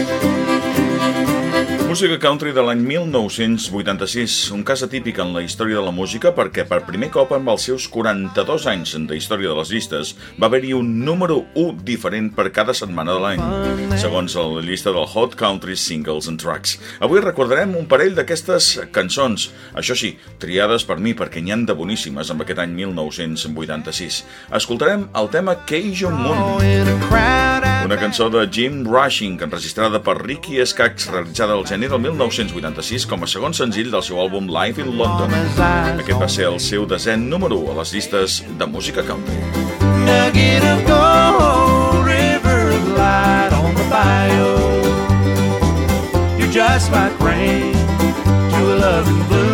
Música country de l'any 1986, un cas atípic en la història de la música perquè per primer cop amb els seus 42 anys de història de les llistes va haver-hi un número 1 diferent per cada setmana de l'any, segons la llista del Hot Country Singles and Tracks. Avui recordarem un parell d'aquestes cançons, això sí, triades per mi perquè n'hi han de boníssimes amb aquest any 1986. Escoltarem el tema Cajun Moon. Una cançó de Jim Rushing, enregistrada per Ricky Skaggs, realitzada al gener del 1986 com a segon senzill del seu àlbum Live in London. Aquest va ser el seu desè número a les llistes de música country. Nugget of gold, river of light on the You're just like rain to a loving blue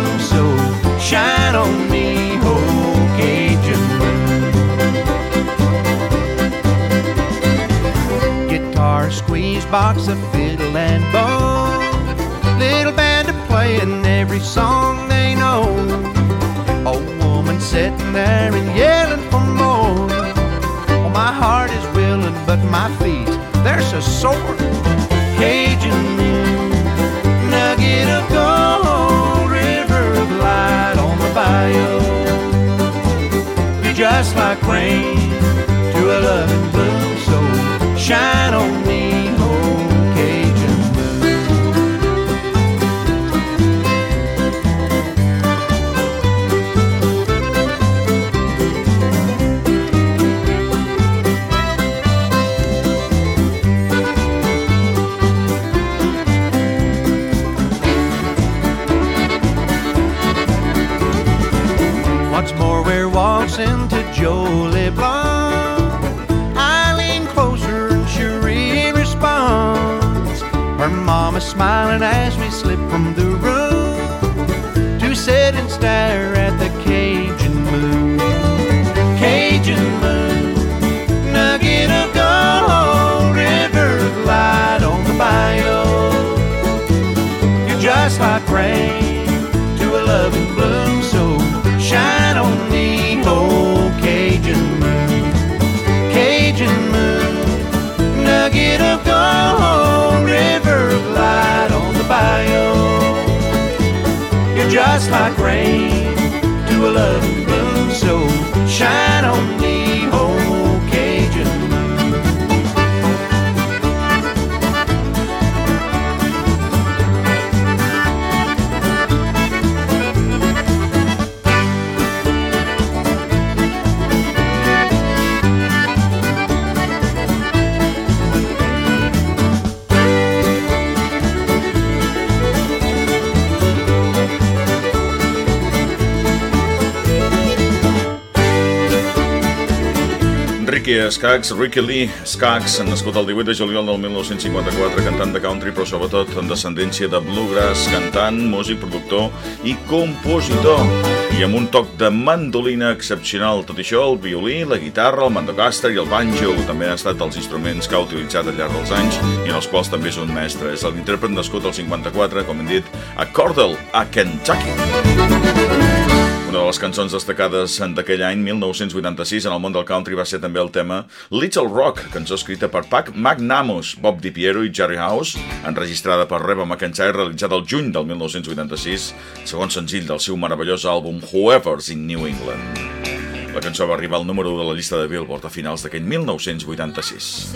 box, of fiddle and bow. Little band are playing every song they know. Old woman sitting there and yelling for more. Oh, my heart is willing, but my feet, they're so sore. Cajun nugget of gold, river of light on the bayou. You're just like rain to a loving blue soul. Shine on listen to Jolie Blonde. I lean closer and Cherie responds. Her mama smiling as we slip from the room to sit and stare at just like rain. To a loving Ricky Skaggs, Ricky Lee Skaggs, nascut el 18 de juliol del 1954, cantant de country, però sobretot en descendència de bluegrass, cantant, músic, productor i compositor. I amb un toc de mandolina excepcional. Tot això, el violí, la guitarra, el mandocaster i el banjo també han estat els instruments que ha utilitzat al llarg dels anys i en els quals també és un mestre. És l'intèrpret nascut al 54, com hem dit, a Cordell, a Kentucky. Les cançons destacades d'aquell any, 1986, en el món del country va ser també el tema Little Rock, cançó escrita per Pac McNamus, Bob DiPiero i Jerry House, enregistrada per Reba McIntyre, realitzada el juny del 1986, segon senzill del seu meravellós àlbum Whoever's in New England. La cançó va arribar al número de la llista de Billboard a finals d'aquell 1986.